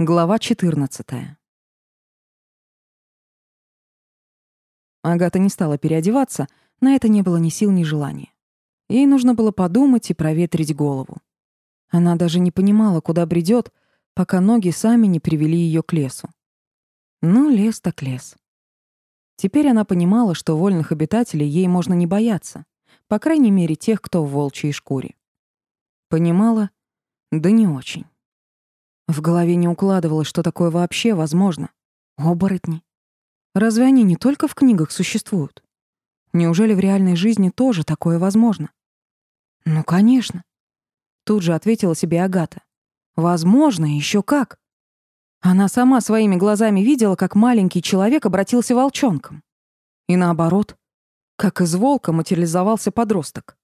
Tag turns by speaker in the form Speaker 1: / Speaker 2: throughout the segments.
Speaker 1: Глава 14. Агата не стала переодеваться, на это не было ни сил, ни желания. Ей нужно было подумать и проветрить голову. Она даже не понимала, куда бредет, пока ноги сами не привели ее к лесу. Ну, лес так лес. Теперь она понимала, что вольных обитателей ей можно не бояться, по крайней мере, тех, кто в волчьей шкуре. Понимала, да не очень. В голове не укладывалось, что такое вообще возможно. Оборотни. Разве они не только в книгах существуют? Неужели в реальной жизни тоже такое возможно? Ну, конечно. Тут же ответила себе Агата. Возможно, еще как. Она сама своими глазами видела, как маленький человек обратился волчонком. И наоборот, как из волка материализовался подросток.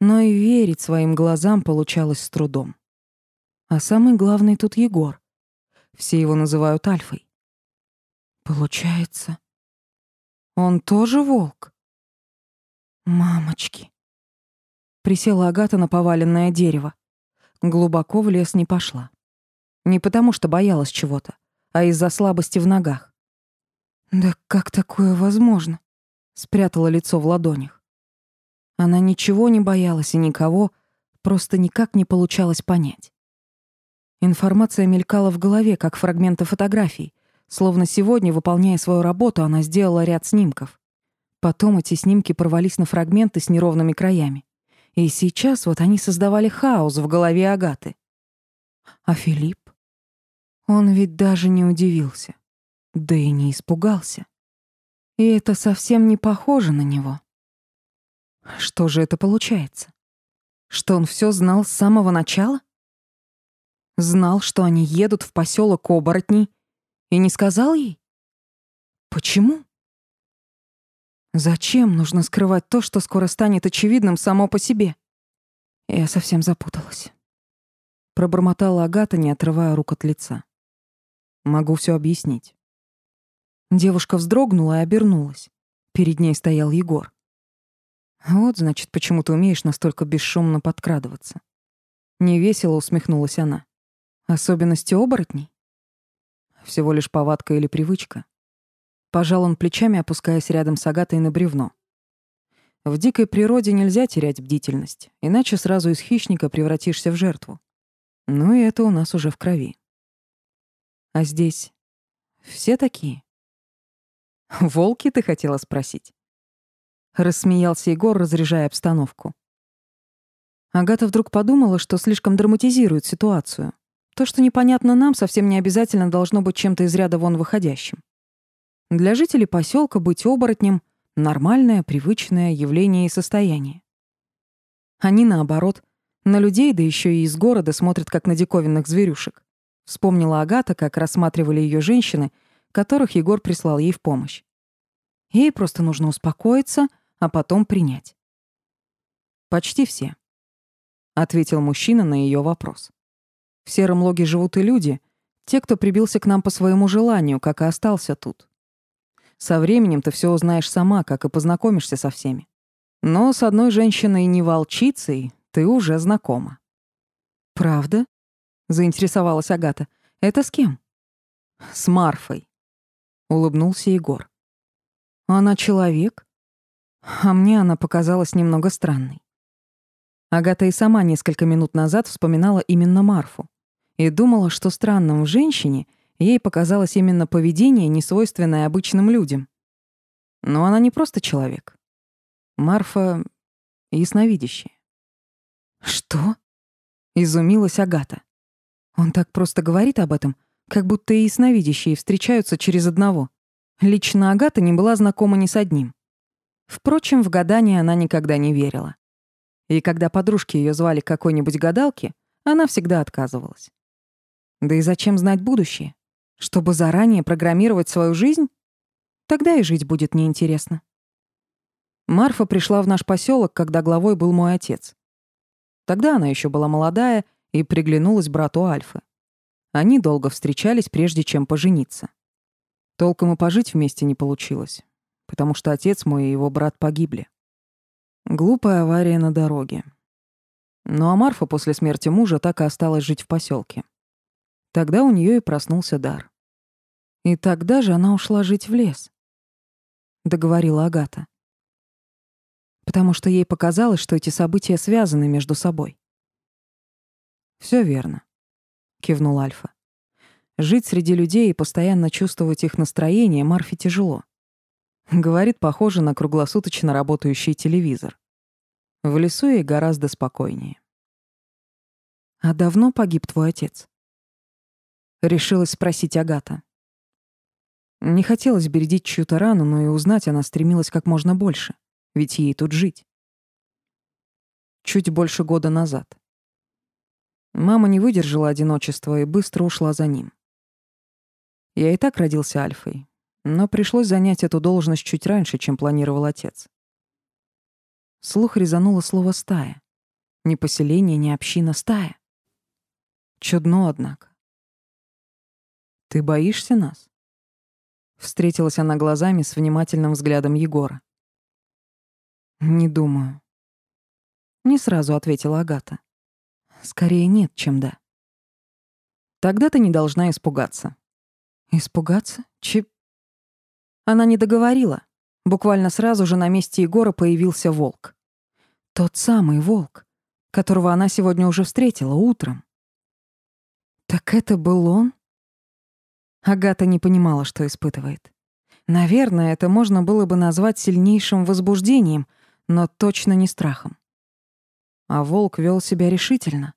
Speaker 1: Но и верить своим глазам получалось с трудом. А самый главный тут Егор. Все его называют Альфой. Получается, он тоже волк? Мамочки. Присела Агата на поваленное дерево. Глубоко в лес не пошла. Не потому что боялась чего-то, а из-за слабости в ногах. Да как такое возможно? Спрятала лицо в ладонях. Она ничего не боялась и никого, просто никак не получалось понять. Информация мелькала в голове, как фрагменты фотографий, словно сегодня, выполняя свою работу, она сделала ряд снимков. Потом эти снимки порвались на фрагменты с неровными краями. И сейчас вот они создавали хаос в голове Агаты. А Филипп? Он ведь даже не удивился. Да и не испугался. И это совсем не похоже на него. Что же это получается? Что он все знал с самого начала? Знал, что они едут в поселок оборотней, и не сказал ей? Почему? Зачем нужно скрывать то, что скоро станет очевидным само по себе? Я совсем запуталась. Пробормотала Агата, не отрывая рук от лица. Могу все объяснить. Девушка вздрогнула и обернулась. Перед ней стоял Егор. Вот, значит, почему ты умеешь настолько бесшумно подкрадываться. Невесело усмехнулась она. Особенности оборотней? Всего лишь повадка или привычка. Пожал он плечами, опускаясь рядом с Агатой на бревно. В дикой природе нельзя терять бдительность, иначе сразу из хищника превратишься в жертву. Ну и это у нас уже в крови. А здесь все такие. Волки, ты хотела спросить? Рассмеялся Егор, разряжая обстановку. Агата вдруг подумала, что слишком драматизирует ситуацию. То, что непонятно нам, совсем не обязательно должно быть чем-то из ряда вон выходящим. Для жителей поселка быть оборотнем — нормальное, привычное явление и состояние. Они, наоборот, на людей, да еще и из города, смотрят как на диковинных зверюшек. Вспомнила Агата, как рассматривали ее женщины, которых Егор прислал ей в помощь. Ей просто нужно успокоиться, а потом принять. «Почти все», — ответил мужчина на ее вопрос. «В сером логе живут и люди, те, кто прибился к нам по своему желанию, как и остался тут. Со временем ты все узнаешь сама, как и познакомишься со всеми. Но с одной женщиной не волчицей ты уже знакома». «Правда?» заинтересовалась Агата. Это с кем? С Марфой, улыбнулся Егор. Она человек? А мне она показалась немного странной. Агата и сама несколько минут назад вспоминала именно Марфу и думала, что странным в женщине ей показалось именно поведение, несвойственное обычным людям. Но она не просто человек. Марфа — ясновидящая. «Что?» — изумилась Агата. Он так просто говорит об этом, как будто и ясновидящие встречаются через одного. Лично Агата не была знакома ни с одним. Впрочем, в гадание она никогда не верила. И когда подружки ее звали к какой-нибудь гадалке, она всегда отказывалась. Да и зачем знать будущее? Чтобы заранее программировать свою жизнь? Тогда и жить будет неинтересно. Марфа пришла в наш поселок, когда главой был мой отец. Тогда она еще была молодая и приглянулась брату Альфы. Они долго встречались, прежде чем пожениться. Толком и пожить вместе не получилось, потому что отец мой и его брат погибли. Глупая авария на дороге. Ну а Марфа после смерти мужа так и осталась жить в поселке. Тогда у нее и проснулся дар. И тогда же она ушла жить в лес, договорила Агата. Потому что ей показалось, что эти события связаны между собой. Все верно, кивнул Альфа. Жить среди людей и постоянно чувствовать их настроение Марфе тяжело. Говорит, похоже на круглосуточно работающий телевизор. В лесу ей гораздо спокойнее. «А давно погиб твой отец?» Решилась спросить Агата. Не хотелось бередить чью-то рану, но и узнать она стремилась как можно больше, ведь ей тут жить. Чуть больше года назад. Мама не выдержала одиночества и быстро ушла за ним. Я и так родился Альфой, но пришлось занять эту должность чуть раньше, чем планировал отец. Слух резануло слово «стая». Ни поселение, ни община, стая. Чудно, однако. «Ты боишься нас?» Встретилась она глазами с внимательным взглядом Егора. «Не думаю». Не сразу ответила Агата. «Скорее нет, чем да». «Тогда ты не должна испугаться». «Испугаться? Чип...» Она не договорила. Буквально сразу же на месте Егора появился волк. Тот самый волк, которого она сегодня уже встретила утром. Так это был он? Агата не понимала, что испытывает. Наверное, это можно было бы назвать сильнейшим возбуждением, но точно не страхом. А волк вел себя решительно.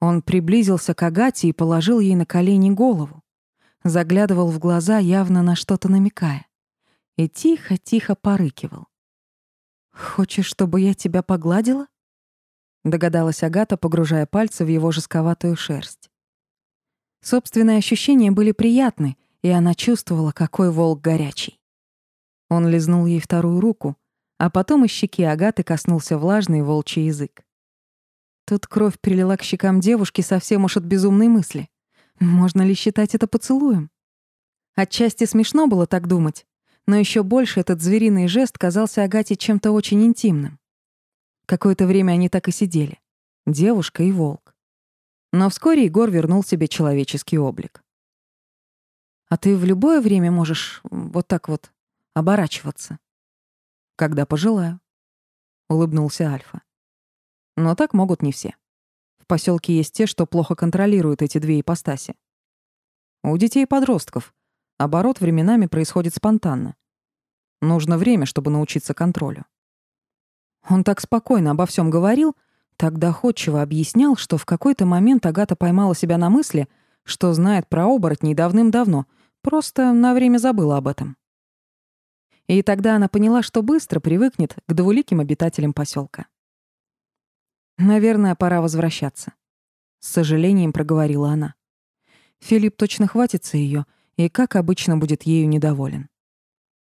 Speaker 1: Он приблизился к Агате и положил ей на колени голову. Заглядывал в глаза, явно на что-то намекая. И тихо-тихо порыкивал. «Хочешь, чтобы я тебя погладила?» Догадалась Агата, погружая пальцы в его жестковатую шерсть. Собственные ощущения были приятны, и она чувствовала, какой волк горячий. Он лизнул ей вторую руку, а потом из щеки Агаты коснулся влажный волчий язык. Тут кровь прилила к щекам девушки совсем уж от безумной мысли. Можно ли считать это поцелуем? Отчасти смешно было так думать, но еще больше этот звериный жест казался Агате чем-то очень интимным. Какое-то время они так и сидели. Девушка и волк. Но вскоре Егор вернул себе человеческий облик. «А ты в любое время можешь вот так вот оборачиваться?» «Когда пожелаю», — улыбнулся Альфа. «Но так могут не все. В поселке есть те, что плохо контролируют эти две ипостаси. У детей и подростков оборот временами происходит спонтанно. Нужно время, чтобы научиться контролю. Он так спокойно обо всем говорил, так доходчиво объяснял, что в какой-то момент Агата поймала себя на мысли, что знает про оборотней давным-давно, просто на время забыла об этом. И тогда она поняла, что быстро привыкнет к двуликим обитателям поселка. «Наверное, пора возвращаться», — с сожалением проговорила она. Филипп точно хватится ее и, как обычно, будет ею недоволен.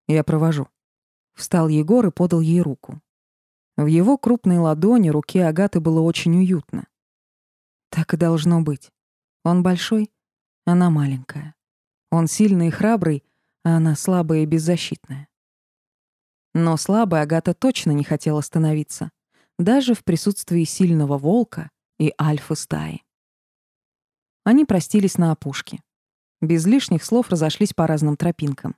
Speaker 1: «Я провожу». Встал Егор и подал ей руку. В его крупной ладони руке Агаты было очень уютно. Так и должно быть. Он большой, она маленькая. Он сильный и храбрый, а она слабая и беззащитная. Но слабой Агата точно не хотела становиться, даже в присутствии сильного волка и альфы стаи. Они простились на опушке. Без лишних слов разошлись по разным тропинкам.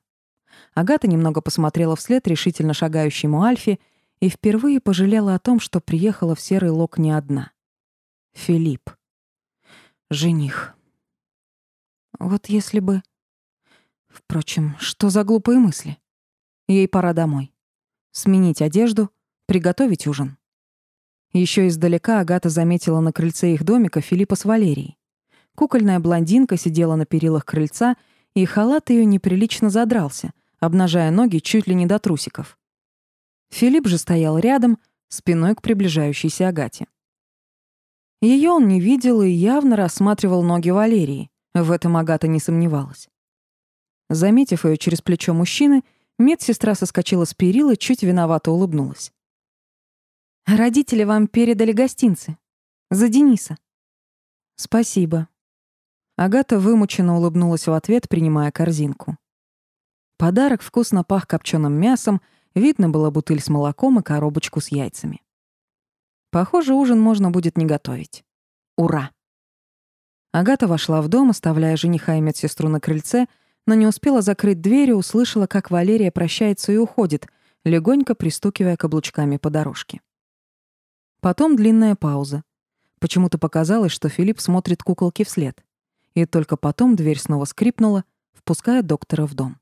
Speaker 1: Агата немного посмотрела вслед решительно шагающему Альфе и впервые пожалела о том, что приехала в Серый Лог не одна. Филипп. Жених. Вот если бы... Впрочем, что за глупые мысли? Ей пора домой. Сменить одежду, приготовить ужин. Еще издалека Агата заметила на крыльце их домика Филиппа с Валерией. Кукольная блондинка сидела на перилах крыльца, и халат ее неприлично задрался, обнажая ноги чуть ли не до трусиков. Филипп же стоял рядом, спиной к приближающейся Агате. Ее он не видел и явно рассматривал ноги Валерии. В этом Агата не сомневалась. Заметив ее через плечо мужчины, медсестра соскочила с перила чуть виновато улыбнулась. «Родители вам передали гостинцы. За Дениса». «Спасибо». Агата вымученно улыбнулась в ответ, принимая корзинку. Подарок вкусно пах копченым мясом — Видно было бутыль с молоком и коробочку с яйцами. Похоже, ужин можно будет не готовить. Ура! Агата вошла в дом, оставляя жениха и медсестру на крыльце, но не успела закрыть дверь и услышала, как Валерия прощается и уходит, легонько пристукивая каблучками по дорожке. Потом длинная пауза. Почему-то показалось, что Филипп смотрит куколке вслед. И только потом дверь снова скрипнула, впуская доктора в дом.